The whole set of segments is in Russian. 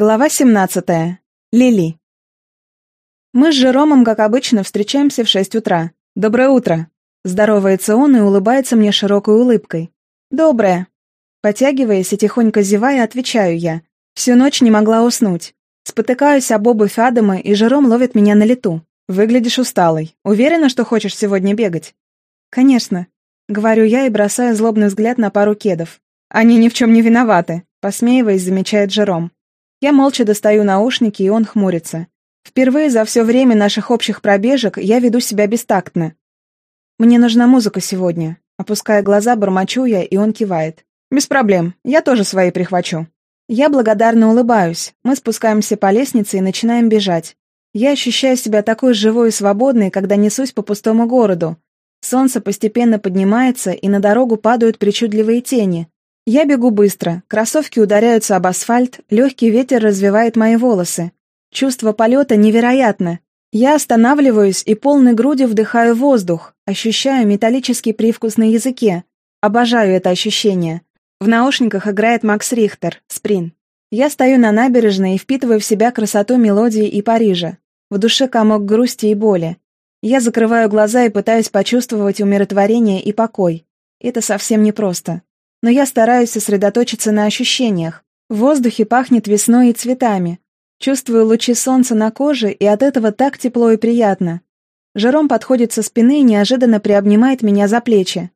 Глава 17. Лили. Мы с Жеромом, как обычно, встречаемся в 6 утра. «Доброе утро!» Здоровается он и улыбается мне широкой улыбкой. «Доброе!» Потягиваясь и тихонько зевая, отвечаю я. Всю ночь не могла уснуть. Спотыкаюсь об обувь Адама, и Жером ловит меня на лету. «Выглядишь усталой. Уверена, что хочешь сегодня бегать?» «Конечно», — говорю я и бросаю злобный взгляд на пару кедов. «Они ни в чем не виноваты», — посмеиваясь, замечает Жером. Я молча достаю наушники, и он хмурится. Впервые за все время наших общих пробежек я веду себя бестактно. «Мне нужна музыка сегодня». Опуская глаза, бормочу я, и он кивает. «Без проблем, я тоже свои прихвачу». Я благодарно улыбаюсь. Мы спускаемся по лестнице и начинаем бежать. Я ощущаю себя такой живой и свободной, когда несусь по пустому городу. Солнце постепенно поднимается, и на дорогу падают причудливые тени. Я бегу быстро, кроссовки ударяются об асфальт, легкий ветер развивает мои волосы. Чувство полета невероятно. Я останавливаюсь и полной грудью вдыхаю воздух, ощущаю металлический привкус на языке. Обожаю это ощущение. В наушниках играет Макс Рихтер, Сприн. Я стою на набережной и впитываю в себя красоту мелодии и Парижа. В душе комок грусти и боли. Я закрываю глаза и пытаюсь почувствовать умиротворение и покой. Это совсем непросто но я стараюсь сосредоточиться на ощущениях. В воздухе пахнет весной и цветами. Чувствую лучи солнца на коже, и от этого так тепло и приятно. Жером подходит со спины и неожиданно приобнимает меня за плечи.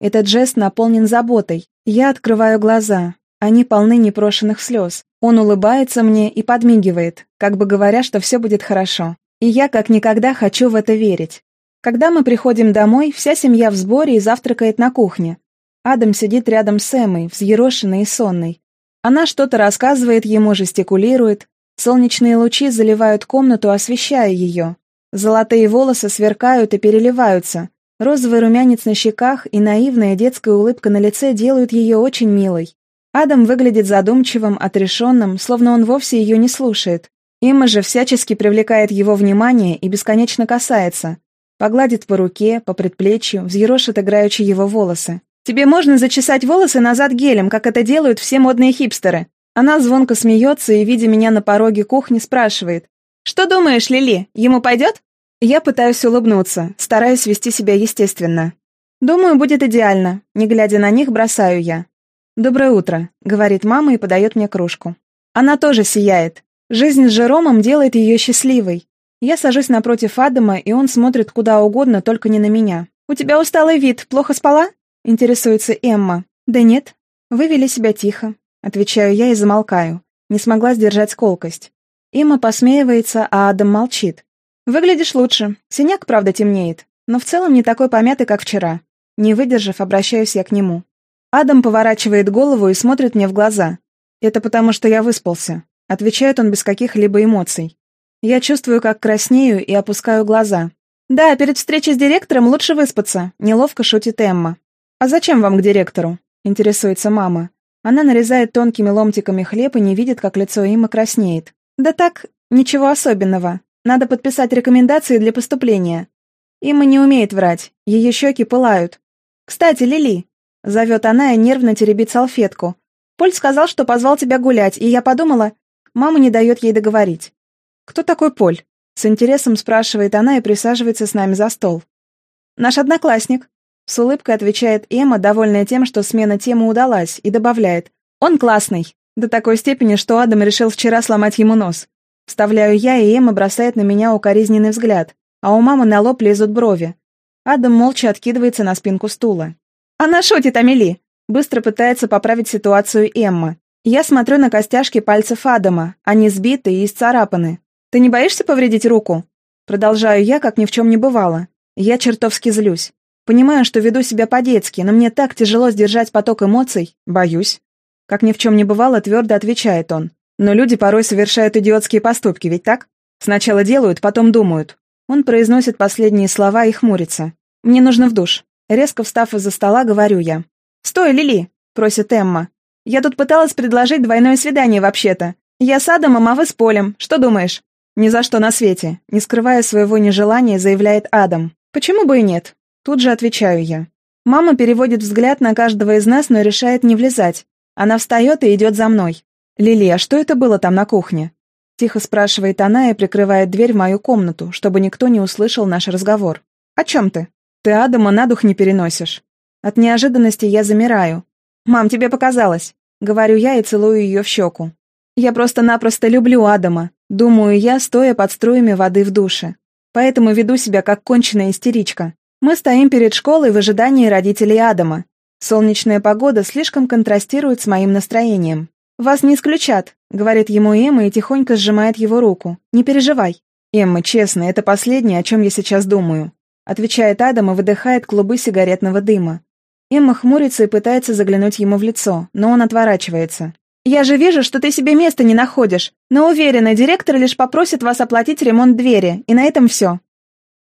Этот жест наполнен заботой. Я открываю глаза. Они полны непрошенных слез. Он улыбается мне и подмигивает, как бы говоря, что все будет хорошо. И я как никогда хочу в это верить. Когда мы приходим домой, вся семья в сборе и завтракает на кухне. Адам сидит рядом с Эммой, взъерошенной и сонной. Она что-то рассказывает ему, жестикулирует. Солнечные лучи заливают комнату, освещая ее. Золотые волосы сверкают и переливаются. Розовый румянец на щеках и наивная детская улыбка на лице делают ее очень милой. Адам выглядит задумчивым, отрешенным, словно он вовсе ее не слушает. Эмма же всячески привлекает его внимание и бесконечно касается. Погладит по руке, по предплечью, взъерошит играючи его волосы. Тебе можно зачесать волосы назад гелем, как это делают все модные хипстеры. Она звонко смеется и, видя меня на пороге кухни, спрашивает. «Что думаешь, Лили, ему пойдет?» Я пытаюсь улыбнуться, стараюсь вести себя естественно. «Думаю, будет идеально», не глядя на них, бросаю я. «Доброе утро», — говорит мама и подает мне кружку. Она тоже сияет. Жизнь с Жеромом делает ее счастливой. Я сажусь напротив Адама, и он смотрит куда угодно, только не на меня. «У тебя усталый вид, плохо спала?» Интересуется Эмма. Да нет, вы вели себя тихо. Отвечаю я и замолкаю. Не смогла сдержать колкость. Эмма посмеивается, а Адам молчит. «Выглядишь лучше. Синяк, правда, темнеет. Но в целом не такой помятый, как вчера». Не выдержав, обращаюсь я к нему. Адам поворачивает голову и смотрит мне в глаза. «Это потому, что я выспался», — отвечает он без каких-либо эмоций. Я чувствую, как краснею и опускаю глаза. «Да, перед встречей с директором лучше выспаться», — неловко шутит Эмма. «А зачем вам к директору?» — интересуется мама. Она нарезает тонкими ломтиками хлеб и не видит, как лицо Имы краснеет. «Да так, ничего особенного. Надо подписать рекомендации для поступления». Има не умеет врать, ее щеки пылают. «Кстати, Лили!» — зовет она и нервно теребит салфетку. «Поль сказал, что позвал тебя гулять, и я подумала...» Мама не дает ей договорить. «Кто такой Поль?» — с интересом спрашивает она и присаживается с нами за стол. «Наш одноклассник», с улыбкой отвечает Эмма, довольная тем, что смена темы удалась, и добавляет «Он классный!» До такой степени, что Адам решил вчера сломать ему нос. Вставляю я, и Эмма бросает на меня укоризненный взгляд, а у мамы на лоб лезут брови. Адам молча откидывается на спинку стула. «Она шутит, Амели!» Быстро пытается поправить ситуацию Эмма. Я смотрю на костяшки пальцев Адама, они сбиты и исцарапаны. «Ты не боишься повредить руку?» Продолжаю я, как ни в чем не бывало. Я чертовски злюсь. Понимаю, что веду себя по-детски, но мне так тяжело сдержать поток эмоций. Боюсь. Как ни в чем не бывало, твердо отвечает он. Но люди порой совершают идиотские поступки, ведь так? Сначала делают, потом думают. Он произносит последние слова и хмурится. «Мне нужно в душ». Резко встав из-за стола, говорю я. «Стой, Лили!» — просит Эмма. «Я тут пыталась предложить двойное свидание вообще-то. Я с Адамом, а вы с Полем. Что думаешь?» «Ни за что на свете», — не скрывая своего нежелания, заявляет Адам. «Почему бы и нет? Тут же отвечаю я. Мама переводит взгляд на каждого из нас, но решает не влезать. Она встает и идет за мной. «Лили, а что это было там на кухне?» Тихо спрашивает она и прикрывает дверь в мою комнату, чтобы никто не услышал наш разговор. «О чем ты? Ты Адама на дух не переносишь». От неожиданности я замираю. «Мам, тебе показалось!» Говорю я и целую ее в щеку. «Я просто-напросто люблю Адама», думаю я, стоя под струями воды в душе. Поэтому веду себя как конченая истеричка. Мы стоим перед школой в ожидании родителей Адама. Солнечная погода слишком контрастирует с моим настроением. «Вас не исключат», — говорит ему Эмма и тихонько сжимает его руку. «Не переживай». «Эмма, честно, это последнее, о чем я сейчас думаю», — отвечает Адам и выдыхает клубы сигаретного дыма. Эмма хмурится и пытается заглянуть ему в лицо, но он отворачивается. «Я же вижу, что ты себе места не находишь, но уверена, директор лишь попросит вас оплатить ремонт двери, и на этом все».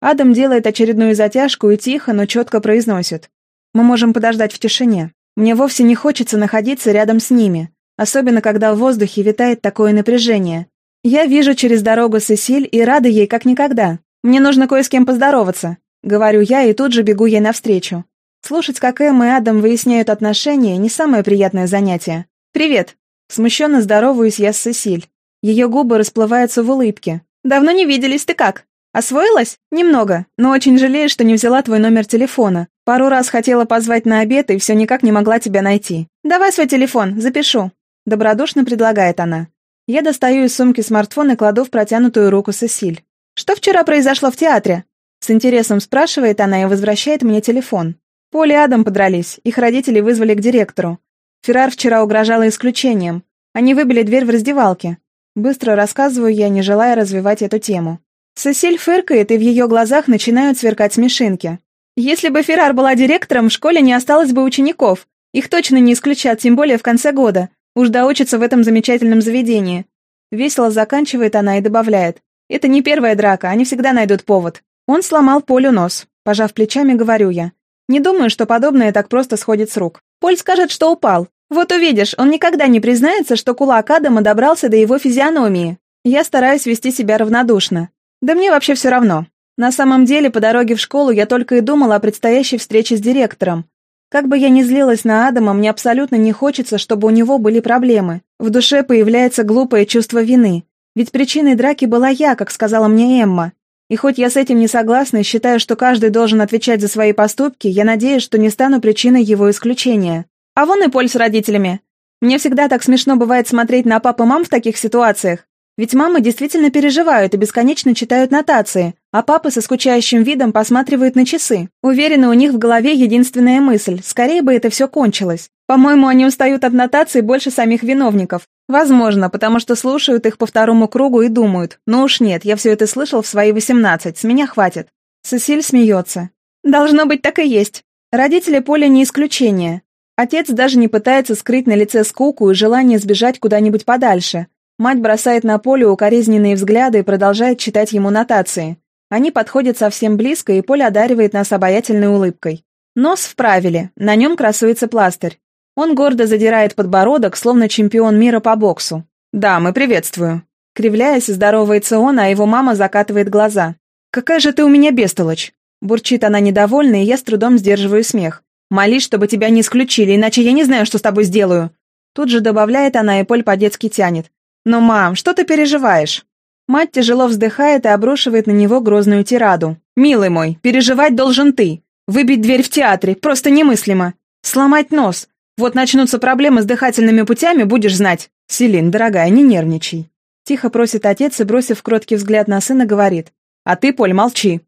Адам делает очередную затяжку и тихо, но четко произносит. «Мы можем подождать в тишине. Мне вовсе не хочется находиться рядом с ними. Особенно, когда в воздухе витает такое напряжение. Я вижу через дорогу Сесиль и рада ей как никогда. Мне нужно кое с кем поздороваться. Говорю я и тут же бегу ей навстречу. Слушать, как Эм и Адам выясняют отношения, не самое приятное занятие. «Привет!» Смущенно здороваюсь я с Сесиль. Ее губы расплываются в улыбке. «Давно не виделись, ты как? Освоилась? Немного, но очень жалею, что не взяла твой номер телефона. Пару раз хотела позвать на обед и все никак не могла тебя найти. Давай свой телефон, запишу». Добродушно предлагает она. Я достаю из сумки смартфон и кладу в протянутую руку Сесиль. «Что вчера произошло в театре?» С интересом спрашивает она и возвращает мне телефон. Пол и Адам подрались, их родители вызвали к директору. Феррар вчера угрожала исключением. Они выбили дверь в раздевалке. Быстро рассказываю я, не желая развивать эту тему. Сесиль фыркает, и в ее глазах начинают сверкать смешинки. Если бы Феррар была директором, в школе не осталось бы учеников. Их точно не исключат, тем более в конце года. Уж доучатся в этом замечательном заведении. Весело заканчивает она и добавляет. Это не первая драка, они всегда найдут повод. Он сломал Полю нос. Пожав плечами, говорю я. Не думаю, что подобное так просто сходит с рук. Поль скажет, что упал. Вот увидишь, он никогда не признается, что кулак Адама добрался до его физиономии. Я стараюсь вести себя равнодушно. Да мне вообще все равно. На самом деле, по дороге в школу я только и думала о предстоящей встрече с директором. Как бы я ни злилась на Адама, мне абсолютно не хочется, чтобы у него были проблемы. В душе появляется глупое чувство вины. Ведь причиной драки была я, как сказала мне Эмма. И хоть я с этим не согласна и считаю, что каждый должен отвечать за свои поступки, я надеюсь, что не стану причиной его исключения. А вон и Поль с родителями. Мне всегда так смешно бывает смотреть на пап и мам в таких ситуациях. Ведь мамы действительно переживают и бесконечно читают нотации, а папа со скучающим видом посматривает на часы. Уверена, у них в голове единственная мысль – скорее бы это все кончилось. По-моему, они устают от нотаций больше самих виновников. Возможно, потому что слушают их по второму кругу и думают, ну уж нет, я все это слышал в свои восемнадцать, с меня хватит. Сесиль смеется. Должно быть, так и есть. Родители Поля не исключение. Отец даже не пытается скрыть на лице скуку и желание сбежать куда-нибудь подальше, Мать бросает на поле укоризненные взгляды и продолжает читать ему нотации. Они подходят совсем близко, и Поле одаривает нас обаятельной улыбкой. Нос вправили, на нем красуется пластырь. Он гордо задирает подбородок, словно чемпион мира по боксу. «Да, мы приветствую». Кривляясь, здоровается он, а его мама закатывает глаза. «Какая же ты у меня бестолочь!» Бурчит она недовольна, и я с трудом сдерживаю смех. «Молись, чтобы тебя не исключили, иначе я не знаю, что с тобой сделаю!» Тут же добавляет она, и Поль по-детски тянет. «Но, мам, что ты переживаешь?» Мать тяжело вздыхает и обрушивает на него грозную тираду. «Милый мой, переживать должен ты. Выбить дверь в театре, просто немыслимо. Сломать нос. Вот начнутся проблемы с дыхательными путями, будешь знать. Селин, дорогая, не нервничай». Тихо просит отец и, бросив кроткий взгляд на сына, говорит. «А ты, Поль, молчи».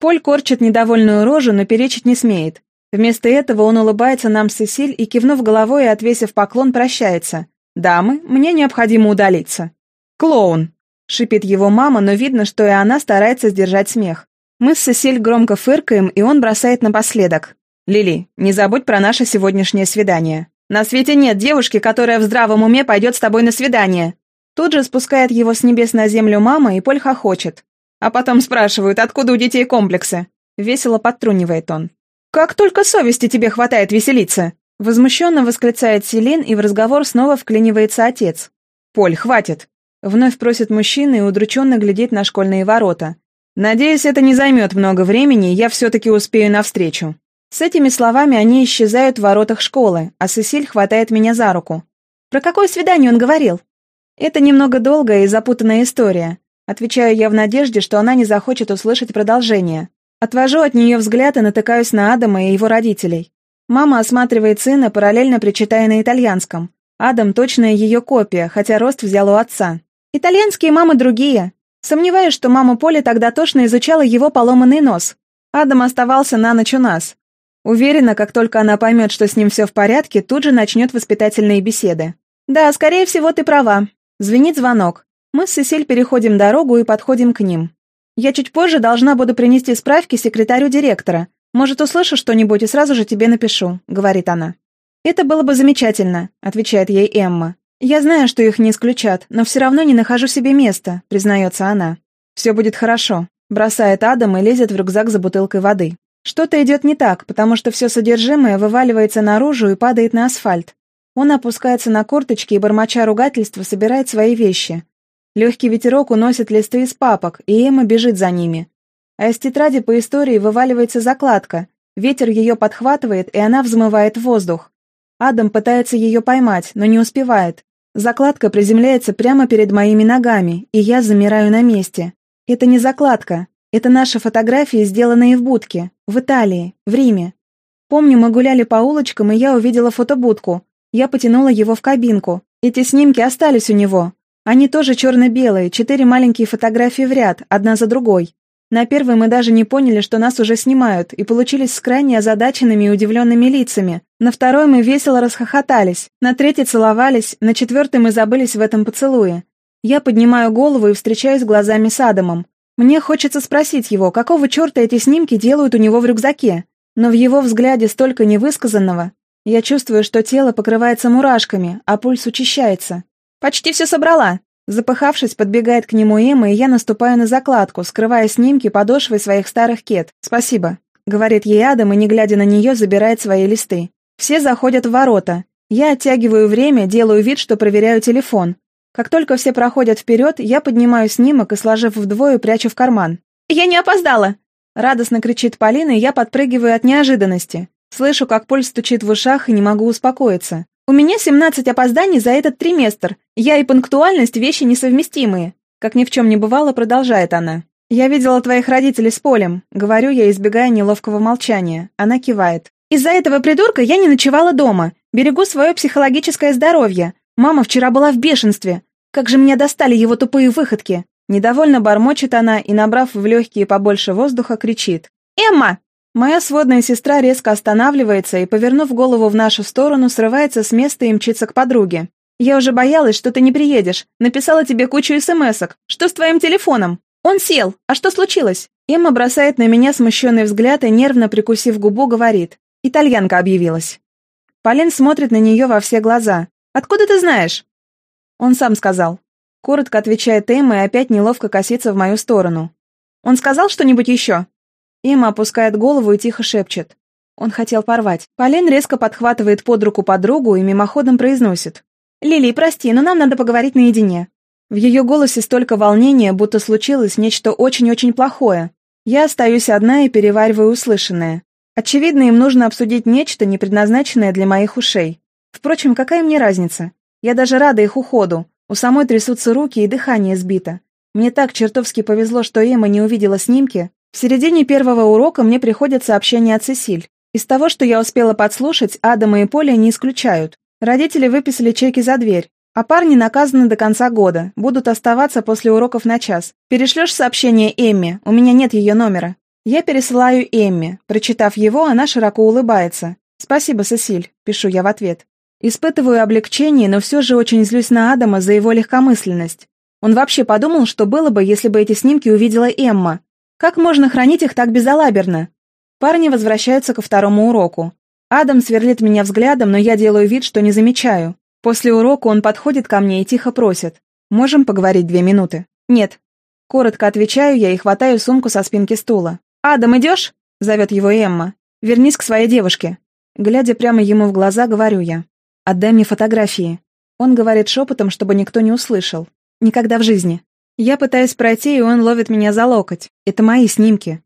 Поль корчит недовольную рожу, но перечить не смеет. Вместо этого он улыбается нам с Сесиль и, кивнув головой и отвесив поклон, прощается. «Дамы, мне необходимо удалиться». «Клоун!» — шипит его мама, но видно, что и она старается сдержать смех. Мы с Сесиль громко фыркаем, и он бросает напоследок. «Лили, не забудь про наше сегодняшнее свидание. На свете нет девушки, которая в здравом уме пойдет с тобой на свидание». Тут же спускает его с небес на землю мама, и Поль хохочет. А потом спрашивают, откуда у детей комплексы. Весело подтрунивает он. «Как только совести тебе хватает веселиться!» Возмущенно восклицает Селин, и в разговор снова вклинивается отец. «Поль, хватит!» Вновь просит мужчина и удрученно глядит на школьные ворота. «Надеюсь, это не займет много времени, я все-таки успею навстречу». С этими словами они исчезают в воротах школы, а Сесиль хватает меня за руку. «Про какое свидание он говорил?» Это немного долгая и запутанная история. Отвечаю я в надежде, что она не захочет услышать продолжение. Отвожу от нее взгляд и натыкаюсь на Адама и его родителей. Мама осматривает сына, параллельно причитая на итальянском. Адам точная ее копия, хотя рост взял у отца. Итальянские мамы другие. Сомневаюсь, что мама Поли тогда точно изучала его поломанный нос. Адам оставался на ночь у нас. Уверена, как только она поймет, что с ним все в порядке, тут же начнет воспитательные беседы. «Да, скорее всего, ты права». Звенит звонок. Мы с Сесиль переходим дорогу и подходим к ним. Я чуть позже должна буду принести справки секретарю директора. Может, услышу что-нибудь и сразу же тебе напишу», — говорит она. «Это было бы замечательно», — отвечает ей Эмма. «Я знаю, что их не исключат, но все равно не нахожу себе места», — признается она. «Все будет хорошо», — бросает Адам и лезет в рюкзак за бутылкой воды. Что-то идет не так, потому что все содержимое вываливается наружу и падает на асфальт. Он опускается на корточки и, бормоча ругательства, собирает свои вещи. Легкий ветерок уносит листы из папок, и Эмма бежит за ними. А из тетради по истории вываливается закладка. Ветер ее подхватывает, и она взмывает в воздух. Адам пытается ее поймать, но не успевает. Закладка приземляется прямо перед моими ногами, и я замираю на месте. Это не закладка. Это наши фотографии, сделанные в будке. В Италии. В Риме. Помню, мы гуляли по улочкам, и я увидела фотобудку. Я потянула его в кабинку. Эти снимки остались у него. Они тоже черно-белые, четыре маленькие фотографии в ряд, одна за другой. На первой мы даже не поняли, что нас уже снимают, и получились с крайне озадаченными и удивленными лицами. На второй мы весело расхохотались, на третьей целовались, на четвертой мы забылись в этом поцелуе. Я поднимаю голову и встречаюсь глазами с Адамом. Мне хочется спросить его, какого черта эти снимки делают у него в рюкзаке. Но в его взгляде столько невысказанного. Я чувствую, что тело покрывается мурашками, а пульс учащается. «Почти все собрала!» Запыхавшись, подбегает к нему Эмма, и я наступаю на закладку, скрывая снимки подошвой своих старых кет. «Спасибо», — говорит ей Адам, и, не глядя на нее, забирает свои листы. Все заходят в ворота. Я оттягиваю время, делаю вид, что проверяю телефон. Как только все проходят вперед, я поднимаю снимок и, сложив вдвое, прячу в карман. «Я не опоздала!» Радостно кричит Полина, и я подпрыгиваю от неожиданности. Слышу, как пульс стучит в ушах, и не могу успокоиться. У меня 17 опозданий за этот триместр. Я и пунктуальность — вещи несовместимые. Как ни в чем не бывало, продолжает она. «Я видела твоих родителей с Полем», — говорю я, избегая неловкого молчания. Она кивает. «Из-за этого придурка я не ночевала дома. Берегу свое психологическое здоровье. Мама вчера была в бешенстве. Как же меня достали его тупые выходки!» Недовольно бормочет она и, набрав в легкие побольше воздуха, кричит. «Эмма, Моя сводная сестра резко останавливается и, повернув голову в нашу сторону, срывается с места и мчится к подруге. «Я уже боялась, что ты не приедешь. Написала тебе кучу смс-ок. Что с твоим телефоном?» «Он сел. А что случилось?» Эмма бросает на меня смущенный взгляд и, нервно прикусив губу, говорит. «Итальянка объявилась». Полин смотрит на нее во все глаза. «Откуда ты знаешь?» Он сам сказал. Коротко отвечает Эмма и опять неловко косится в мою сторону. «Он сказал что-нибудь еще?» Има опускает голову и тихо шепчет. Он хотел порвать. Полин резко подхватывает под руку подругу и мимоходом произносит. «Лили, прости, но нам надо поговорить наедине». В ее голосе столько волнения, будто случилось нечто очень-очень плохое. Я остаюсь одна и перевариваю услышанное. Очевидно, им нужно обсудить нечто, не предназначенное для моих ушей. Впрочем, какая мне разница? Я даже рада их уходу. У самой трясутся руки и дыхание сбито. Мне так чертовски повезло, что Эмма не увидела снимки, в середине первого урока мне приходят сообщения от Сесиль. Из того, что я успела подслушать, Адама и Поля не исключают. Родители выписали чеки за дверь, а парни наказаны до конца года, будут оставаться после уроков на час. Перешлешь сообщение Эмме, у меня нет ее номера. Я пересылаю Эмме. Прочитав его, она широко улыбается. «Спасибо, Сесиль», — пишу я в ответ. Испытываю облегчение, но все же очень злюсь на Адама за его легкомысленность. Он вообще подумал, что было бы, если бы эти снимки увидела Эмма. Как можно хранить их так безалаберно? Парни возвращаются ко второму уроку. Адам сверлит меня взглядом, но я делаю вид, что не замечаю. После урока он подходит ко мне и тихо просит. «Можем поговорить две минуты?» «Нет». Коротко отвечаю я и хватаю сумку со спинки стула. «Адам, идешь?» — зовет его Эмма. «Вернись к своей девушке». Глядя прямо ему в глаза, говорю я. «Отдай мне фотографии». Он говорит шепотом, чтобы никто не услышал. «Никогда в жизни». Я пытаюсь пройти, и он ловит меня за локоть. Это мои снимки.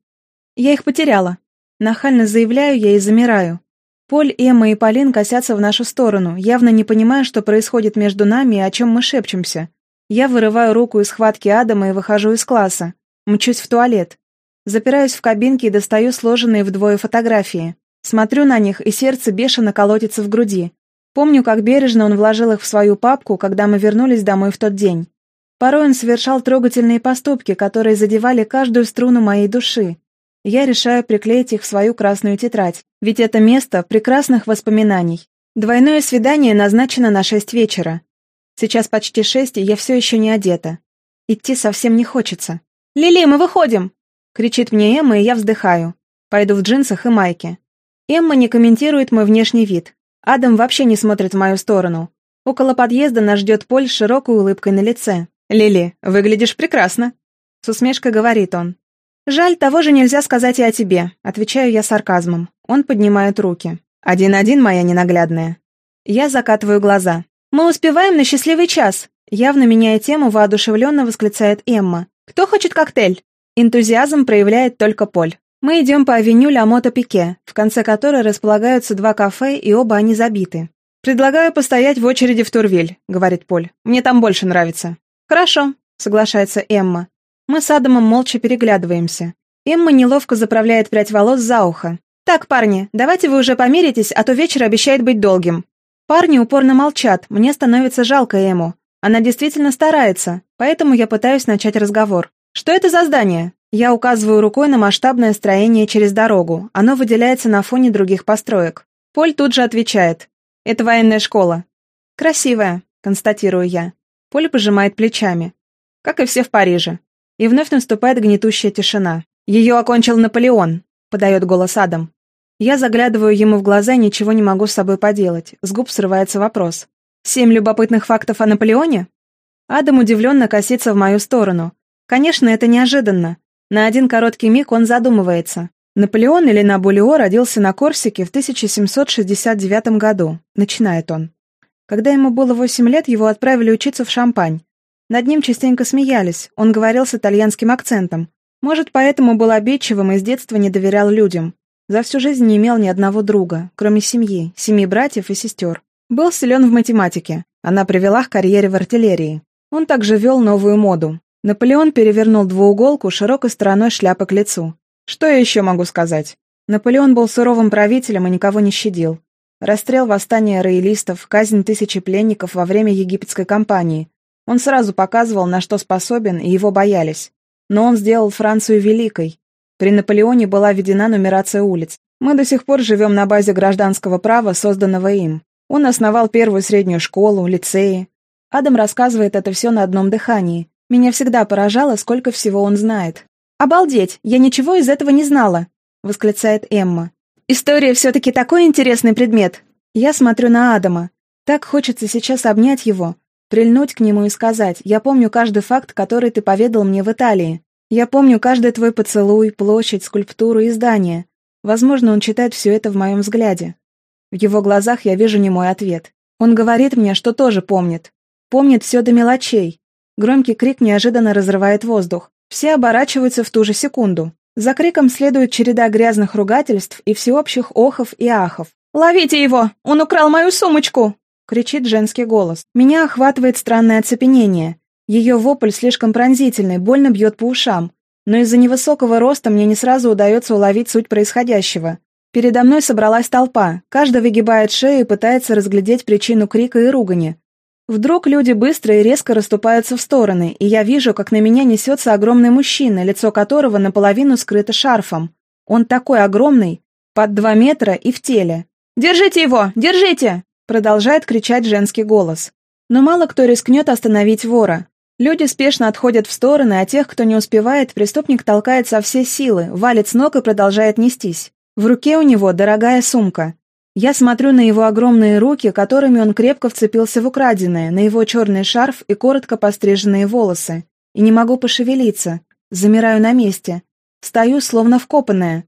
Я их потеряла. Нахально заявляю я и замираю. Поль, Эмма и Полин косятся в нашу сторону, явно не понимая, что происходит между нами и о чем мы шепчемся. Я вырываю руку из схватки Адама и выхожу из класса. Мчусь в туалет. Запираюсь в кабинке и достаю сложенные вдвое фотографии. Смотрю на них, и сердце бешено колотится в груди. Помню, как бережно он вложил их в свою папку, когда мы вернулись домой в тот день. Порой он совершал трогательные поступки, которые задевали каждую струну моей души. Я решаю приклеить их в свою красную тетрадь, ведь это место прекрасных воспоминаний. Двойное свидание назначено на шесть вечера. Сейчас почти шесть, и я все еще не одета. Идти совсем не хочется. «Лили, мы выходим!» — кричит мне Эмма, и я вздыхаю. Пойду в джинсах и майке. Эмма не комментирует мой внешний вид. Адам вообще не смотрит в мою сторону. Около подъезда нас ждет Поль с широкой улыбкой на лице. «Лили, выглядишь прекрасно!» С усмешкой говорит он. «Жаль, того же нельзя сказать и о тебе», — отвечаю я сарказмом. Он поднимает руки. «Один-один, моя ненаглядная». Я закатываю глаза. «Мы успеваем на счастливый час!» Явно меняя тему, воодушевленно восклицает Эмма. «Кто хочет коктейль?» Энтузиазм проявляет только Поль. Мы идем по авеню Ля Мото Пике, в конце которой располагаются два кафе, и оба они забиты. «Предлагаю постоять в очереди в Турвиль», — говорит Поль. «Мне там больше нравится». «Хорошо», — соглашается Эмма. Мы с Адамом молча переглядываемся. Эмма неловко заправляет прядь волос за ухо. «Так, парни, давайте вы уже помиритесь, а то вечер обещает быть долгим». Парни упорно молчат, мне становится жалко Эму. Она действительно старается, поэтому я пытаюсь начать разговор. «Что это за здание?» Я указываю рукой на масштабное строение через дорогу. Оно выделяется на фоне других построек. Поль тут же отвечает. «Это военная школа». «Красивая», — констатирую я. Поль пожимает плечами. Как и все в Париже. И вновь наступает гнетущая тишина. «Ее окончил Наполеон», — подает голос Адам. Я заглядываю ему в глаза и ничего не могу с собой поделать. С губ срывается вопрос. «Семь любопытных фактов о Наполеоне?» Адам удивленно косится в мою сторону. Конечно, это неожиданно. На один короткий миг он задумывается. Наполеон или Набулео родился на Корсике в 1769 году, начинает он. Когда ему было 8 лет, его отправили учиться в Шампань. Над ним частенько смеялись, он говорил с итальянским акцентом. Может, поэтому был обидчивым и с детства не доверял людям. За всю жизнь не имел ни одного друга, кроме семьи, семи братьев и сестер. Был силен в математике, она привела к карьере в артиллерии. Он также вел новую моду. Наполеон перевернул двууголку широкой стороной шляпы к лицу. Что я еще могу сказать? Наполеон был суровым правителем и никого не щадил. Расстрел восстания роялистов, казнь тысячи пленников во время египетской кампании. Он сразу показывал, на что способен, и его боялись. Но он сделал Францию великой. При Наполеоне была введена нумерация улиц. Мы до сих пор живем на базе гражданского права, созданного им. Он основал первую среднюю школу, лицеи. Адам рассказывает это все на одном дыхании. Меня всегда поражало, сколько всего он знает. «Обалдеть! Я ничего из этого не знала!» — восклицает Эмма. «История все-таки такой интересный предмет!» Я смотрю на Адама. Так хочется сейчас обнять его, прильнуть к нему и сказать, «Я помню каждый факт, который ты поведал мне в Италии. Я помню каждый твой поцелуй, площадь, скульптуру и здание. Возможно, он читает все это в моем взгляде. В его глазах я вижу не мой ответ. Он говорит мне, что тоже помнит. Помнит все до мелочей. Громкий крик неожиданно разрывает воздух. Все оборачиваются в ту же секунду. За криком следует череда грязных ругательств и всеобщих охов и ахов. «Ловите его! Он украл мою сумочку!» — кричит женский голос. Меня охватывает странное оцепенение. Ее вопль слишком пронзительный, больно бьет по ушам. Но из-за невысокого роста мне не сразу удается уловить суть происходящего. Передо мной собралась толпа, каждый выгибает шею и пытается разглядеть причину крика и ругани. Вдруг люди быстро и резко расступаются в стороны, и я вижу, как на меня несется огромный мужчина, лицо которого наполовину скрыто шарфом. Он такой огромный, под два метра и в теле. «Держите его! Держите!» Продолжает кричать женский голос. Но мало кто рискнет остановить вора. Люди спешно отходят в стороны, а тех, кто не успевает, преступник толкает со всей силы, валит с ног и продолжает нестись. В руке у него дорогая сумка. Я смотрю на его огромные руки, которыми он крепко вцепился в украденное, на его черный шарф и коротко постриженные волосы. И не могу пошевелиться. Замираю на месте. Стою, словно вкопанная.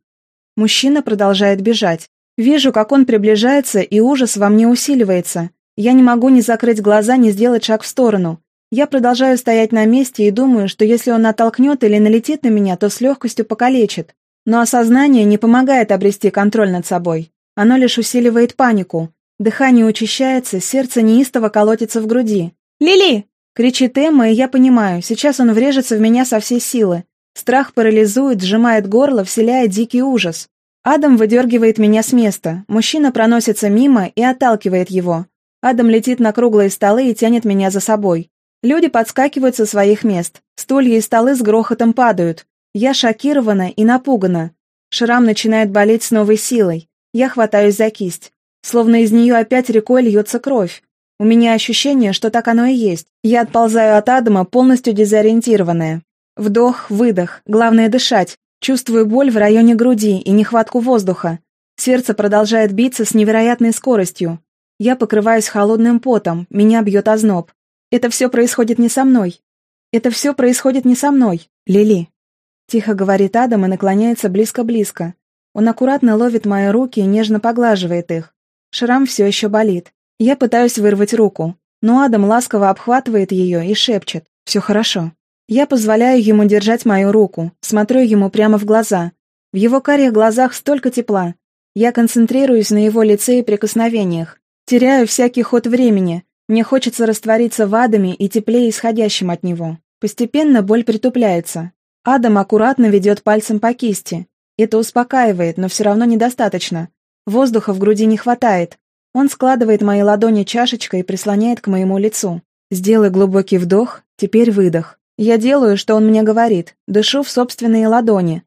Мужчина продолжает бежать. Вижу, как он приближается, и ужас во мне усиливается. Я не могу ни закрыть глаза, ни сделать шаг в сторону. Я продолжаю стоять на месте и думаю, что если он оттолкнет или налетит на меня, то с легкостью покалечит. Но осознание не помогает обрести контроль над собой. Оно лишь усиливает панику. Дыхание учащается, сердце неистово колотится в груди. «Лили!» Кричит Эмма, и я понимаю, сейчас он врежется в меня со всей силы. Страх парализует, сжимает горло, вселяя дикий ужас. Адам выдергивает меня с места. Мужчина проносится мимо и отталкивает его. Адам летит на круглые столы и тянет меня за собой. Люди подскакивают со своих мест. Стулья и столы с грохотом падают. Я шокирована и напугана. Шрам начинает болеть с новой силой. Я хватаюсь за кисть. Словно из нее опять рекой льется кровь. У меня ощущение, что так оно и есть. Я отползаю от Адама, полностью дезориентированная. Вдох, выдох. Главное дышать. Чувствую боль в районе груди и нехватку воздуха. Сердце продолжает биться с невероятной скоростью. Я покрываюсь холодным потом, меня бьет озноб. Это все происходит не со мной. Это все происходит не со мной, Лили. Тихо говорит Адам и наклоняется близко-близко. Он аккуратно ловит мои руки и нежно поглаживает их. Шрам все еще болит. Я пытаюсь вырвать руку, но Адам ласково обхватывает ее и шепчет «Все хорошо». Я позволяю ему держать мою руку, смотрю ему прямо в глаза. В его карих глазах столько тепла. Я концентрируюсь на его лице и прикосновениях. Теряю всякий ход времени. Мне хочется раствориться в Адаме и теплее исходящим от него. Постепенно боль притупляется. Адам аккуратно ведет пальцем по кисти. Это успокаивает, но все равно недостаточно. Воздуха в груди не хватает. Он складывает мои ладони чашечкой и прислоняет к моему лицу. Сделай глубокий вдох, теперь выдох. Я делаю, что он мне говорит, дышу в собственные ладони.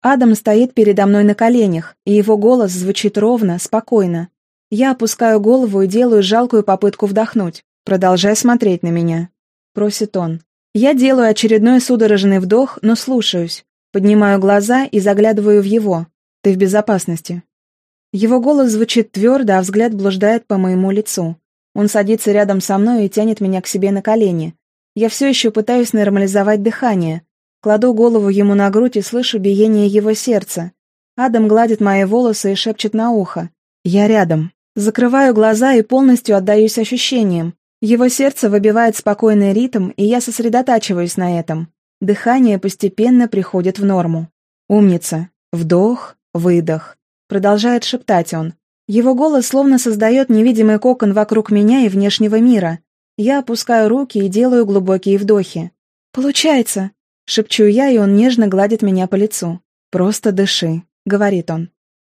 Адам стоит передо мной на коленях, и его голос звучит ровно, спокойно. Я опускаю голову и делаю жалкую попытку вдохнуть. «Продолжай смотреть на меня», — просит он. Я делаю очередной судорожный вдох, но слушаюсь. Поднимаю глаза и заглядываю в его. «Ты в безопасности». Его голос звучит твердо, а взгляд блуждает по моему лицу. Он садится рядом со мной и тянет меня к себе на колени. Я все еще пытаюсь нормализовать дыхание. Кладу голову ему на грудь и слышу биение его сердца. Адам гладит мои волосы и шепчет на ухо. «Я рядом». Закрываю глаза и полностью отдаюсь ощущениям. Его сердце выбивает спокойный ритм, и я сосредотачиваюсь на этом. Дыхание постепенно приходит в норму. «Умница! Вдох, выдох!» Продолжает шептать он. Его голос словно создает невидимый кокон вокруг меня и внешнего мира. Я опускаю руки и делаю глубокие вдохи. «Получается!» — шепчу я, и он нежно гладит меня по лицу. «Просто дыши», — говорит он.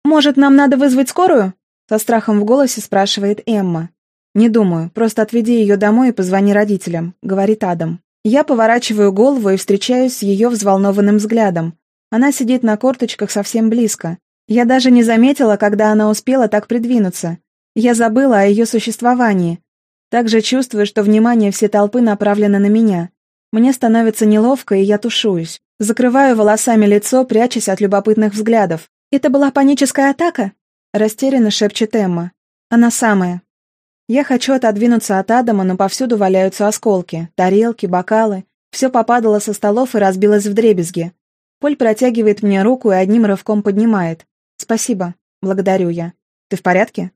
«Может, нам надо вызвать скорую?» Со страхом в голосе спрашивает Эмма. «Не думаю, просто отведи ее домой и позвони родителям», — говорит Адам. Я поворачиваю голову и встречаюсь с ее взволнованным взглядом. Она сидит на корточках совсем близко. Я даже не заметила, когда она успела так придвинуться. Я забыла о ее существовании. Также чувствую, что внимание всей толпы направлено на меня. Мне становится неловко, и я тушуюсь. Закрываю волосами лицо, прячась от любопытных взглядов. «Это была паническая атака?» Растерянно шепчет Эмма. Она самая. Я хочу отодвинуться от Адама, но повсюду валяются осколки. Тарелки, бокалы. Все попадало со столов и разбилось в дребезги. Поль протягивает мне руку и одним рывком поднимает. «Спасибо. Благодарю я. Ты в порядке?»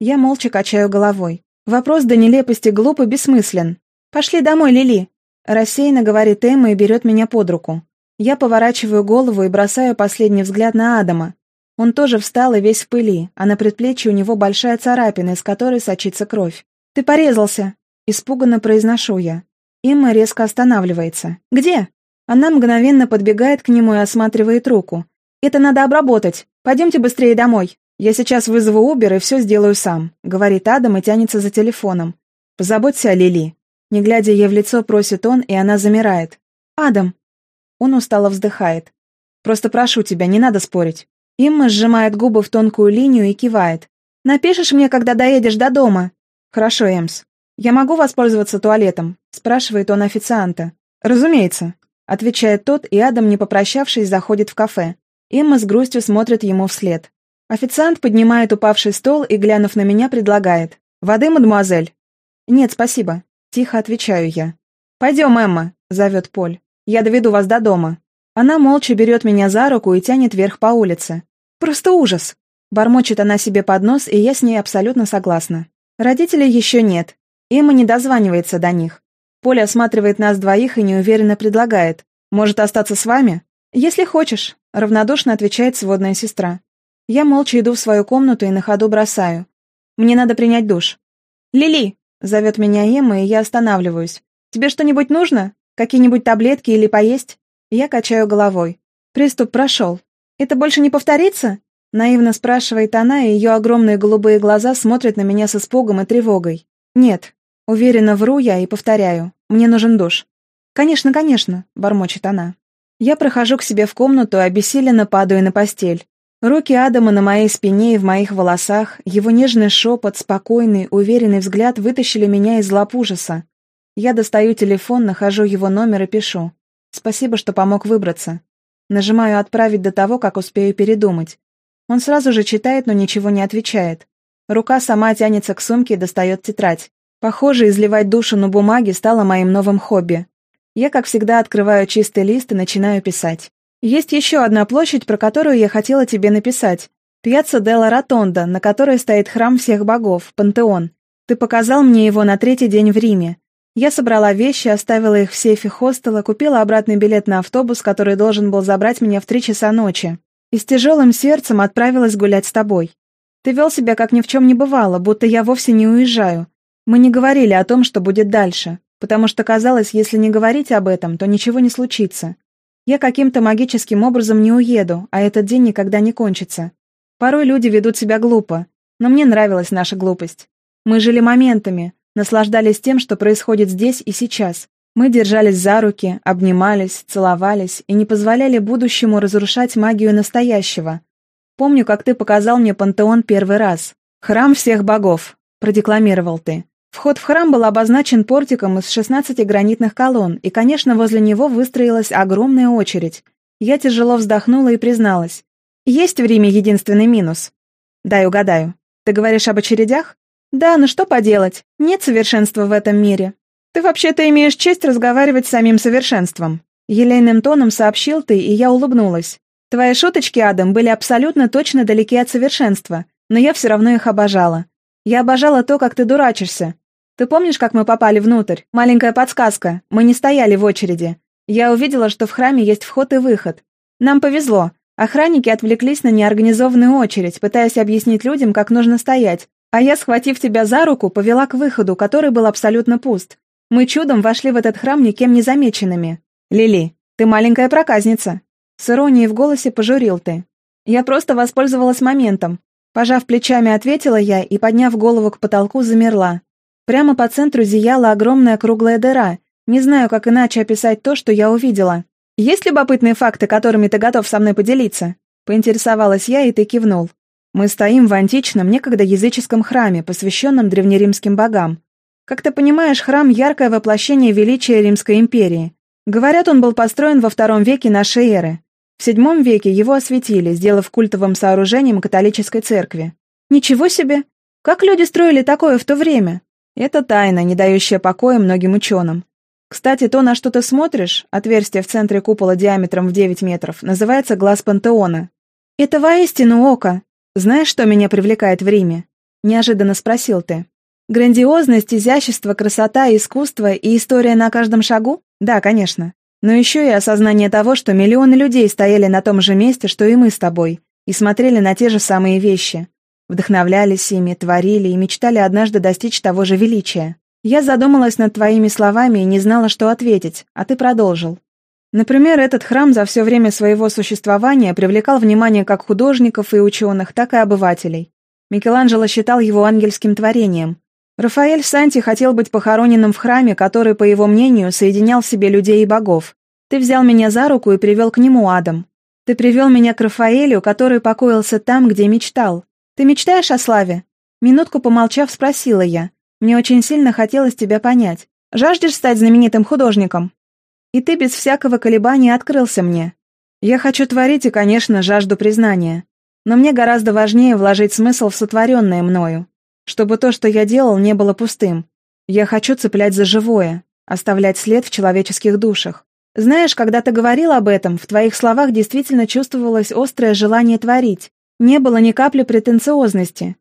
Я молча качаю головой. Вопрос до нелепости глуп и бессмыслен. «Пошли домой, Лили!» Рассеянно говорит Эмма и берет меня под руку. Я поворачиваю голову и бросаю последний взгляд на Адама. Он тоже встал и весь в пыли, а на предплечье у него большая царапина, из которой сочится кровь. «Ты порезался!» — испуганно произношу я. Имма резко останавливается. «Где?» Она мгновенно подбегает к нему и осматривает руку. «Это надо обработать. Пойдемте быстрее домой. Я сейчас вызову Убер и все сделаю сам», — говорит Адам и тянется за телефоном. «Позаботься о Лили». Не глядя ей в лицо, просит он, и она замирает. «Адам!» Он устало вздыхает. «Просто прошу тебя, не надо спорить. Имма сжимает губы в тонкую линию и кивает. «Напишешь мне, когда доедешь до дома?» «Хорошо, Эмс. Я могу воспользоваться туалетом?» спрашивает он официанта. «Разумеется», отвечает тот, и Адам, не попрощавшись, заходит в кафе. Имма с грустью смотрит ему вслед. Официант поднимает упавший стол и, глянув на меня, предлагает. «Воды, мадемуазель?» «Нет, спасибо», — тихо отвечаю я. «Пойдем, Эмма», — зовет Поль. «Я доведу вас до дома». Она молча берет меня за руку и тянет вверх по улице. Просто ужас!» Бормочет она себе под нос, и я с ней абсолютно согласна. Родителей еще нет. Эмма не дозванивается до них. Поля осматривает нас двоих и неуверенно предлагает. «Может, остаться с вами?» «Если хочешь», — равнодушно отвечает сводная сестра. Я молча иду в свою комнату и на ходу бросаю. «Мне надо принять душ». «Лили!» — зовет меня Эмма, и я останавливаюсь. «Тебе что-нибудь нужно? Какие-нибудь таблетки или поесть?» Я качаю головой. Приступ прошел. «Это больше не повторится?» Наивно спрашивает она, и ее огромные голубые глаза смотрят на меня с испугом и тревогой. «Нет». Уверенно вру я и повторяю. «Мне нужен душ». «Конечно, конечно», — бормочет она. Я прохожу к себе в комнату обессиленно падаю на постель. Руки Адама на моей спине и в моих волосах, его нежный шепот, спокойный, уверенный взгляд вытащили меня из лап ужаса. Я достаю телефон, нахожу его номер и пишу. Спасибо, что помог выбраться. Нажимаю «Отправить» до того, как успею передумать. Он сразу же читает, но ничего не отвечает. Рука сама тянется к сумке и достает тетрадь. Похоже, изливать душу на бумаге стало моим новым хобби. Я, как всегда, открываю чистый лист и начинаю писать. Есть еще одна площадь, про которую я хотела тебе написать. Пьяцца Делла Ротонда, на которой стоит храм всех богов, Пантеон. Ты показал мне его на третий день в Риме. Я собрала вещи, оставила их в сейфе хостела, купила обратный билет на автобус, который должен был забрать меня в три часа ночи и с тяжелым сердцем отправилась гулять с тобой. Ты вел себя, как ни в чем не бывало, будто я вовсе не уезжаю. Мы не говорили о том, что будет дальше, потому что казалось, если не говорить об этом, то ничего не случится. Я каким-то магическим образом не уеду, а этот день никогда не кончится. Порой люди ведут себя глупо, но мне нравилась наша глупость. Мы жили моментами, наслаждались тем, что происходит здесь и сейчас, мы держались за руки, обнимались, целовались и не позволяли будущему разрушать магию настоящего. Помню, как ты показал мне пантеон первый раз. «Храм всех богов», — продекламировал ты. Вход в храм был обозначен портиком из 16 гранитных колонн, и, конечно, возле него выстроилась огромная очередь. Я тяжело вздохнула и призналась. «Есть в Риме единственный минус». «Дай угадаю. Ты говоришь об очередях?» «Да, но что поделать? Нет совершенства в этом мире. «Ты вообще-то имеешь честь разговаривать с самим совершенством», — елейным тоном сообщил ты, и я улыбнулась. «Твои шуточки, Адам, были абсолютно точно далеки от совершенства, но я все равно их обожала. Я обожала то, как ты дурачишься. Ты помнишь, как мы попали внутрь? Маленькая подсказка. Мы не стояли в очереди. Я увидела, что в храме есть вход и выход. Нам повезло. Охранники отвлеклись на неорганизованную очередь, пытаясь объяснить людям, как нужно стоять, а я, схватив тебя за руку, повела к выходу, который был абсолютно пуст. Мы чудом вошли в этот храм никем не замеченными. Лили, ты маленькая проказница. С иронией в голосе пожурил ты. Я просто воспользовалась моментом. Пожав плечами, ответила я и, подняв голову к потолку, замерла. Прямо по центру зияла огромная круглая дыра. Не знаю, как иначе описать то, что я увидела. «Есть любопытные факты, которыми ты готов со мной поделиться?» Поинтересовалась я, и ты кивнул. Мы стоим в античном, некогда языческом храме, посвященном древнеримским богам. Как ты понимаешь, храм – яркое воплощение величия Римской империи. Говорят, он был построен во втором веке нашей эры. В VII веке его осветили, сделав культовым сооружением католической церкви. Ничего себе! Как люди строили такое в то время? Это тайна, не дающая покоя многим ученым. Кстати, то, на что ты смотришь, отверстие в центре купола диаметром в 9 метров, называется глаз пантеона. Это воистину око. Знаешь, что меня привлекает в Риме? Неожиданно спросил ты. Грандиозность, изящество, красота, искусство и история на каждом шагу? Да, конечно. Но еще и осознание того, что миллионы людей стояли на том же месте, что и мы с тобой, и смотрели на те же самые вещи. Вдохновлялись ими, творили и мечтали однажды достичь того же величия. Я задумалась над твоими словами и не знала, что ответить, а ты продолжил. Например, этот храм за все время своего существования привлекал внимание как художников и ученых, так и обывателей. Микеланджело считал его ангельским творением, Рафаэль Санти хотел быть похороненным в храме, который, по его мнению, соединял в себе людей и богов. Ты взял меня за руку и привел к нему, Адам. Ты привел меня к Рафаэлю, который покоился там, где мечтал. Ты мечтаешь о славе?» Минутку помолчав, спросила я. Мне очень сильно хотелось тебя понять. Жаждешь стать знаменитым художником? И ты без всякого колебания открылся мне. Я хочу творить и, конечно, жажду признания. Но мне гораздо важнее вложить смысл в сотворенное мною чтобы то, что я делал, не было пустым. Я хочу цеплять за живое, оставлять след в человеческих душах. Знаешь, когда ты говорил об этом, в твоих словах действительно чувствовалось острое желание творить. Не было ни капли претенциозности.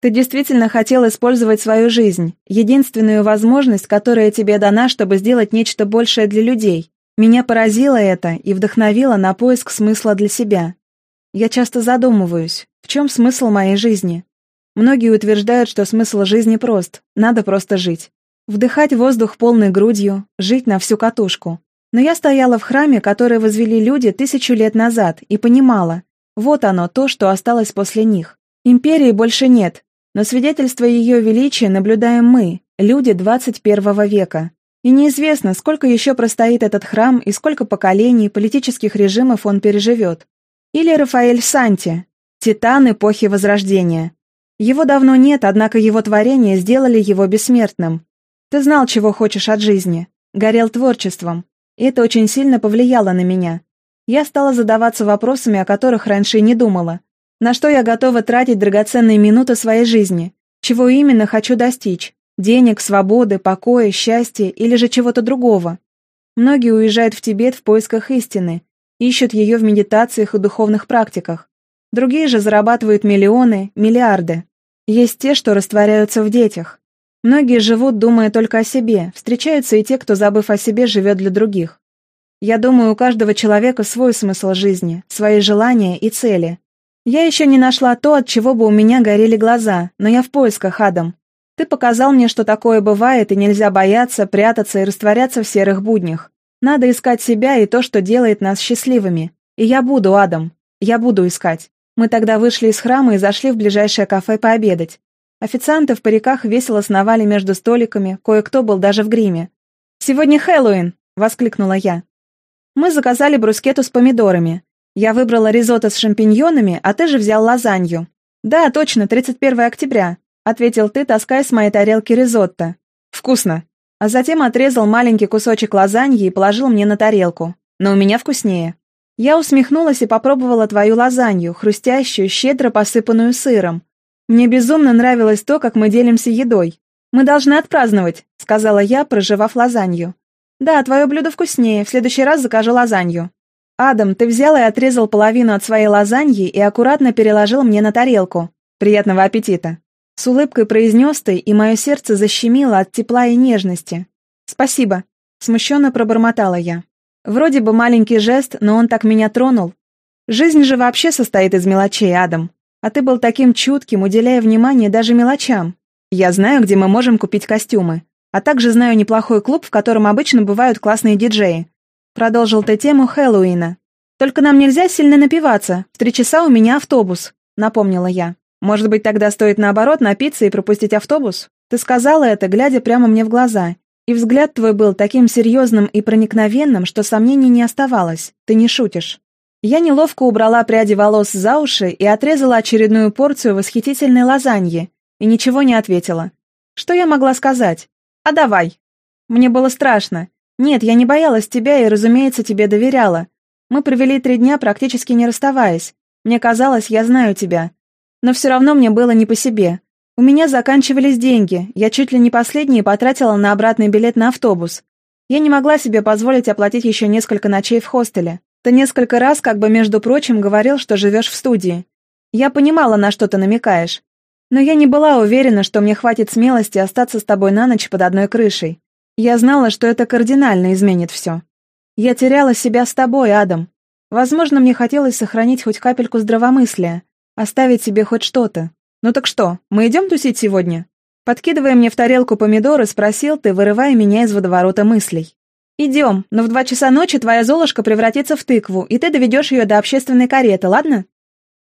Ты действительно хотел использовать свою жизнь, единственную возможность, которая тебе дана, чтобы сделать нечто большее для людей. Меня поразило это и вдохновило на поиск смысла для себя. Я часто задумываюсь, в чем смысл моей жизни? Многие утверждают, что смысл жизни прост, надо просто жить. Вдыхать воздух полной грудью, жить на всю катушку. Но я стояла в храме, который возвели люди тысячу лет назад, и понимала, вот оно, то, что осталось после них. Империи больше нет, но свидетельство ее величия наблюдаем мы, люди 21 века. И неизвестно, сколько еще простоит этот храм и сколько поколений политических режимов он переживет. Или Рафаэль Санти, титан эпохи Возрождения. Его давно нет, однако его творения сделали его бессмертным. Ты знал, чего хочешь от жизни, горел творчеством, и это очень сильно повлияло на меня. Я стала задаваться вопросами, о которых раньше не думала. На что я готова тратить драгоценные минуты своей жизни? Чего именно хочу достичь? Денег, свободы, покоя, счастья или же чего-то другого? Многие уезжают в Тибет в поисках истины, ищут ее в медитациях и духовных практиках. Другие же зарабатывают миллионы, миллиарды. Есть те, что растворяются в детях. Многие живут, думая только о себе, встречаются и те, кто, забыв о себе, живет для других. Я думаю, у каждого человека свой смысл жизни, свои желания и цели. Я еще не нашла то, от чего бы у меня горели глаза, но я в поисках, Адам. Ты показал мне, что такое бывает, и нельзя бояться, прятаться и растворяться в серых буднях. Надо искать себя и то, что делает нас счастливыми. И я буду, Адам. Я буду искать. Мы тогда вышли из храма и зашли в ближайшее кафе пообедать. Официанты в париках весело сновали между столиками, кое-кто был даже в гриме. «Сегодня Хэллоуин!» — воскликнула я. Мы заказали брускету с помидорами. Я выбрала ризотто с шампиньонами, а ты же взял лазанью. Да, точно, 31 октября, ответил ты, таская с моей тарелки ризотто. Вкусно. А затем отрезал маленький кусочек лазаньи и положил мне на тарелку. Но у меня вкуснее. Я усмехнулась и попробовала твою лазанью, хрустящую, щедро посыпанную сыром. Мне безумно нравилось то, как мы делимся едой. Мы должны отпраздновать, сказала я, проживав лазанью. Да, твое блюдо вкуснее, в следующий раз закажу лазанью. «Адам, ты взял и отрезал половину от своей лазаньи и аккуратно переложил мне на тарелку. Приятного аппетита!» С улыбкой произнес ты, и мое сердце защемило от тепла и нежности. «Спасибо», — смущенно пробормотала я. Вроде бы маленький жест, но он так меня тронул. Жизнь же вообще состоит из мелочей, Адам. А ты был таким чутким, уделяя внимание даже мелочам. Я знаю, где мы можем купить костюмы. А также знаю неплохой клуб, в котором обычно бывают классные диджеи. Продолжил ты тему Хэллоуина. «Только нам нельзя сильно напиваться. В три часа у меня автобус», — напомнила я. «Может быть, тогда стоит наоборот напиться и пропустить автобус?» Ты сказала это, глядя прямо мне в глаза. И взгляд твой был таким серьезным и проникновенным, что сомнений не оставалось. Ты не шутишь. Я неловко убрала пряди волос за уши и отрезала очередную порцию восхитительной лазаньи, и ничего не ответила. Что я могла сказать? «А давай!» Мне было страшно. «Нет, я не боялась тебя и, разумеется, тебе доверяла. Мы провели три дня, практически не расставаясь. Мне казалось, я знаю тебя. Но все равно мне было не по себе. У меня заканчивались деньги, я чуть ли не последние потратила на обратный билет на автобус. Я не могла себе позволить оплатить еще несколько ночей в хостеле. Ты несколько раз, как бы между прочим, говорил, что живешь в студии. Я понимала, на что ты намекаешь. Но я не была уверена, что мне хватит смелости остаться с тобой на ночь под одной крышей. Я знала, что это кардинально изменит все. Я теряла себя с тобой, Адам. Возможно, мне хотелось сохранить хоть капельку здравомыслия, оставить себе хоть что-то. Ну так что, мы идем тусить сегодня? Подкидывая мне в тарелку помидоры, спросил ты, вырывая меня из водоворота мыслей. «Идем, но в два часа ночи твоя золушка превратится в тыкву, и ты доведешь ее до общественной кареты, ладно?»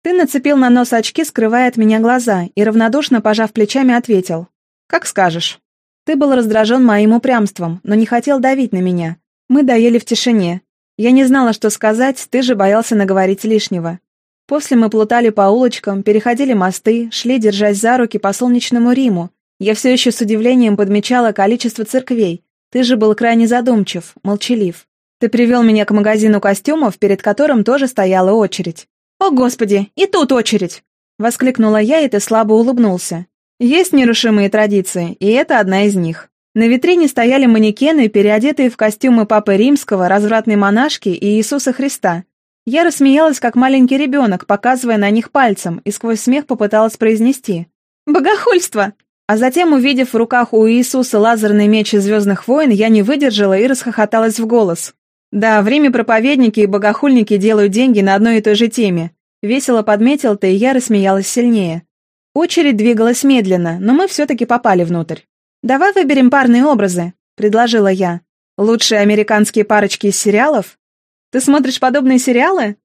Ты нацепил на нос очки, скрывая от меня глаза, и равнодушно, пожав плечами, ответил. «Как скажешь». Ты был раздражен моим упрямством, но не хотел давить на меня. Мы доели в тишине. Я не знала, что сказать, ты же боялся наговорить лишнего. После мы плутали по улочкам, переходили мосты, шли, держась за руки по солнечному Риму. Я все еще с удивлением подмечала количество церквей. Ты же был крайне задумчив, молчалив. Ты привел меня к магазину костюмов, перед которым тоже стояла очередь. «О, Господи, и тут очередь!» Воскликнула я, и ты слабо улыбнулся. Есть нерушимые традиции, и это одна из них. На витрине стояли манекены, переодетые в костюмы Папы Римского, развратной монашки и Иисуса Христа. Я рассмеялась, как маленький ребенок, показывая на них пальцем, и сквозь смех попыталась произнести «Богохульство!». А затем, увидев в руках у Иисуса лазерный меч из «Звездных войн», я не выдержала и расхохоталась в голос. Да, в Риме проповедники и богохульники делают деньги на одной и той же теме. Весело подметил ты, и я рассмеялась сильнее. Очередь двигалась медленно, но мы все-таки попали внутрь. «Давай выберем парные образы», — предложила я. «Лучшие американские парочки из сериалов? Ты смотришь подобные сериалы?»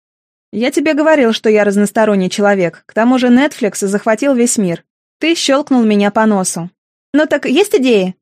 «Я тебе говорил, что я разносторонний человек. К тому же Netflix захватил весь мир. Ты щелкнул меня по носу». «Ну так есть идеи?»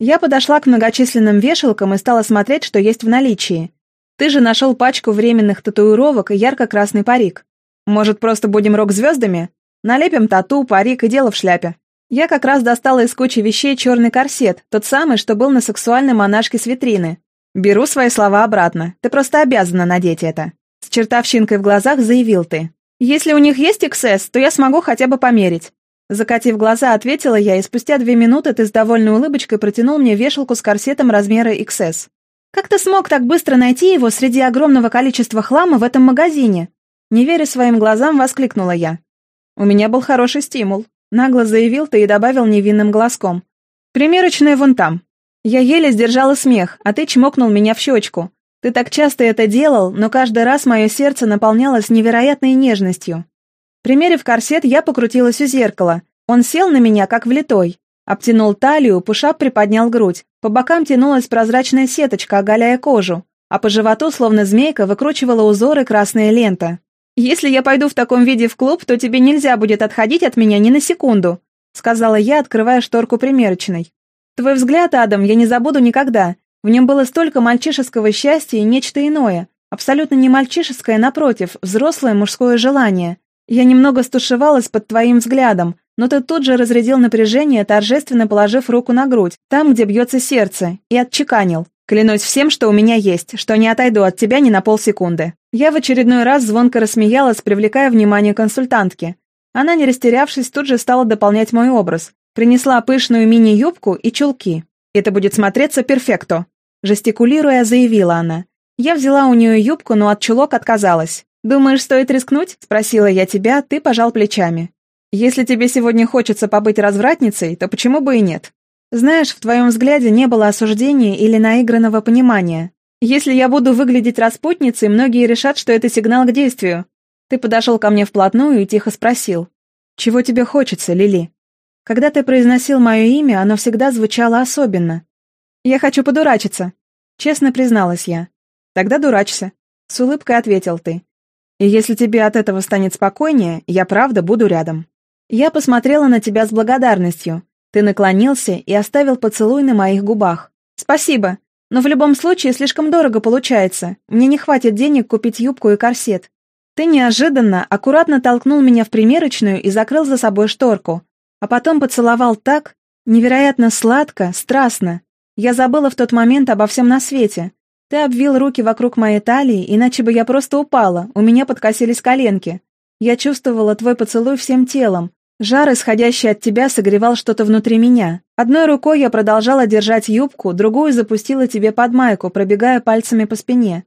Я подошла к многочисленным вешалкам и стала смотреть, что есть в наличии. Ты же нашел пачку временных татуировок и ярко-красный парик. Может, просто будем рок-звездами? Налепим тату, парик и дело в шляпе. Я как раз достала из кучи вещей черный корсет, тот самый, что был на сексуальной монашке с витрины. Беру свои слова обратно. Ты просто обязана надеть это. С чертовщинкой в глазах заявил ты. Если у них есть XS, то я смогу хотя бы померить. Закатив глаза, ответила я, и спустя две минуты ты с довольной улыбочкой протянул мне вешалку с корсетом размера XS. «Как ты смог так быстро найти его среди огромного количества хлама в этом магазине?» Не веря своим глазам, воскликнула я. «У меня был хороший стимул», — нагло заявил ты и добавил невинным глазком. «Примерочная вон там». Я еле сдержала смех, а ты чмокнул меня в щечку. Ты так часто это делал, но каждый раз мое сердце наполнялось невероятной нежностью. Примерив корсет, я покрутилась у зеркала. Он сел на меня, как влитой. Обтянул талию, пушап приподнял грудь. По бокам тянулась прозрачная сеточка, оголяя кожу, а по животу, словно змейка, выкручивала узоры красная лента. «Если я пойду в таком виде в клуб, то тебе нельзя будет отходить от меня ни на секунду», сказала я, открывая шторку примерочной. «Твой взгляд, Адам, я не забуду никогда. В нем было столько мальчишеского счастья и нечто иное. Абсолютно не мальчишеское, напротив, взрослое мужское желание. Я немного стушевалась под твоим взглядом, но ты тут же разрядил напряжение, торжественно положив руку на грудь, там, где бьется сердце, и отчеканил. Клянусь всем, что у меня есть, что не отойду от тебя ни на полсекунды. Я в очередной раз звонко рассмеялась, привлекая внимание консультантки. Она, не растерявшись, тут же стала дополнять мой образ. Принесла пышную мини-юбку и чулки. Это будет смотреться перфекто. Жестикулируя, заявила она. Я взяла у нее юбку, но от чулок отказалась. «Думаешь, стоит рискнуть?» – спросила я тебя, ты пожал плечами. Если тебе сегодня хочется побыть развратницей, то почему бы и нет? Знаешь, в твоем взгляде не было осуждения или наигранного понимания. Если я буду выглядеть распутницей, многие решат, что это сигнал к действию. Ты подошел ко мне вплотную и тихо спросил. «Чего тебе хочется, Лили?» Когда ты произносил мое имя, оно всегда звучало особенно. «Я хочу подурачиться», — честно призналась я. «Тогда дурачься», — с улыбкой ответил ты. «И если тебе от этого станет спокойнее, я правда буду рядом». Я посмотрела на тебя с благодарностью. Ты наклонился и оставил поцелуй на моих губах. Спасибо, но в любом случае слишком дорого получается. Мне не хватит денег купить юбку и корсет. Ты неожиданно, аккуратно толкнул меня в примерочную и закрыл за собой шторку. А потом поцеловал так, невероятно сладко, страстно. Я забыла в тот момент обо всем на свете. Ты обвил руки вокруг моей талии, иначе бы я просто упала, у меня подкосились коленки. Я чувствовала твой поцелуй всем телом, Жар, исходящий от тебя, согревал что-то внутри меня. Одной рукой я продолжала держать юбку, другую запустила тебе под майку, пробегая пальцами по спине.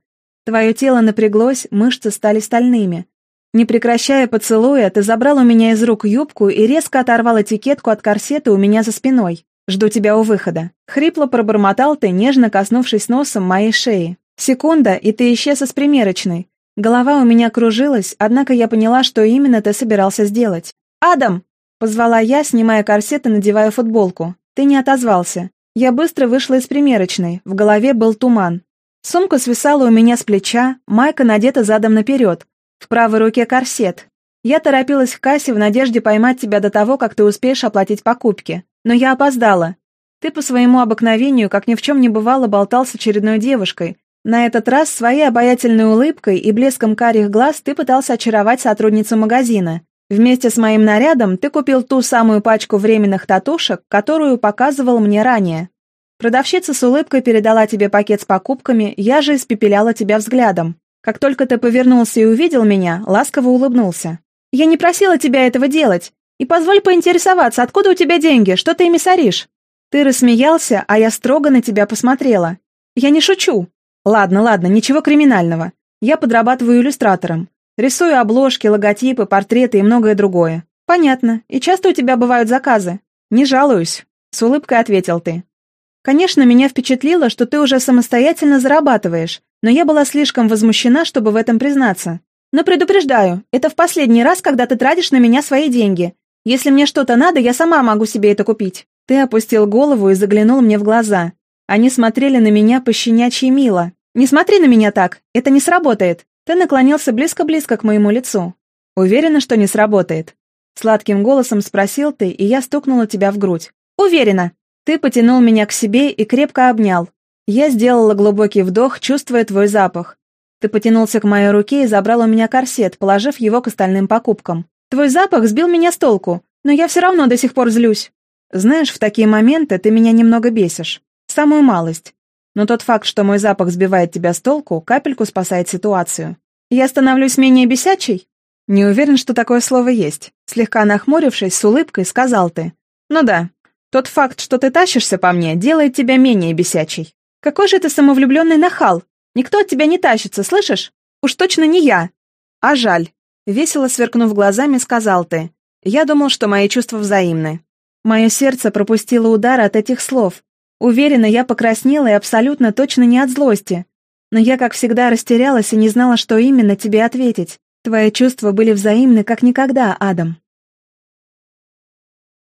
Твое тело напряглось, мышцы стали стальными. Не прекращая поцелуя, ты забрал у меня из рук юбку и резко оторвал этикетку от корсета у меня за спиной. «Жду тебя у выхода». Хрипло пробормотал ты, нежно коснувшись носом моей шеи. Секунда, и ты исчез из примерочной. Голова у меня кружилась, однако я поняла, что именно ты собирался сделать. «Адам!» — позвала я, снимая корсет и надевая футболку. «Ты не отозвался». Я быстро вышла из примерочной, в голове был туман. Сумка свисала у меня с плеча, майка надета задом наперед. В правой руке корсет. Я торопилась в кассе в надежде поймать тебя до того, как ты успеешь оплатить покупки. Но я опоздала. Ты по своему обыкновению, как ни в чем не бывало, болтал с очередной девушкой. На этот раз своей обаятельной улыбкой и блеском карих глаз ты пытался очаровать сотрудницу магазина. Вместе с моим нарядом ты купил ту самую пачку временных татушек, которую показывал мне ранее. Продавщица с улыбкой передала тебе пакет с покупками, я же испепеляла тебя взглядом. Как только ты повернулся и увидел меня, ласково улыбнулся. Я не просила тебя этого делать. И позволь поинтересоваться, откуда у тебя деньги, что ты ими соришь? Ты рассмеялся, а я строго на тебя посмотрела. Я не шучу. Ладно, ладно, ничего криминального. Я подрабатываю иллюстратором. Рисую обложки, логотипы, портреты и многое другое. Понятно. И часто у тебя бывают заказы? Не жалуюсь. С улыбкой ответил ты. Конечно, меня впечатлило, что ты уже самостоятельно зарабатываешь, но я была слишком возмущена, чтобы в этом признаться. Но предупреждаю, это в последний раз, когда ты тратишь на меня свои деньги. Если мне что-то надо, я сама могу себе это купить. Ты опустил голову и заглянул мне в глаза. Они смотрели на меня пощенячьи мило. «Не смотри на меня так, это не сработает!» Ты наклонился близко-близко к моему лицу. «Уверена, что не сработает?» Сладким голосом спросил ты, и я стукнула тебя в грудь. «Уверена!» Ты потянул меня к себе и крепко обнял. Я сделала глубокий вдох, чувствуя твой запах. Ты потянулся к моей руке и забрал у меня корсет, положив его к остальным покупкам. Твой запах сбил меня с толку, но я все равно до сих пор злюсь. Знаешь, в такие моменты ты меня немного бесишь. Самую малость. Но тот факт, что мой запах сбивает тебя с толку, капельку спасает ситуацию. Я становлюсь менее бесячей? Не уверен, что такое слово есть. Слегка нахмурившись, с улыбкой сказал ты. Ну да, тот факт, что ты тащишься по мне, делает тебя менее бесячей. Какой же ты самовлюбленный нахал. Никто от тебя не тащится, слышишь? Уж точно не я. А жаль. Весело сверкнув глазами, сказал ты. Я думал, что мои чувства взаимны. Мое сердце пропустило удар от этих слов, Уверена, я покраснела и абсолютно точно не от злости. Но я, как всегда, растерялась и не знала, что именно тебе ответить. Твои чувства были взаимны, как никогда, Адам.